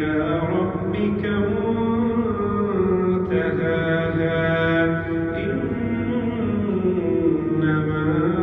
إلى ربك منتهاها إنما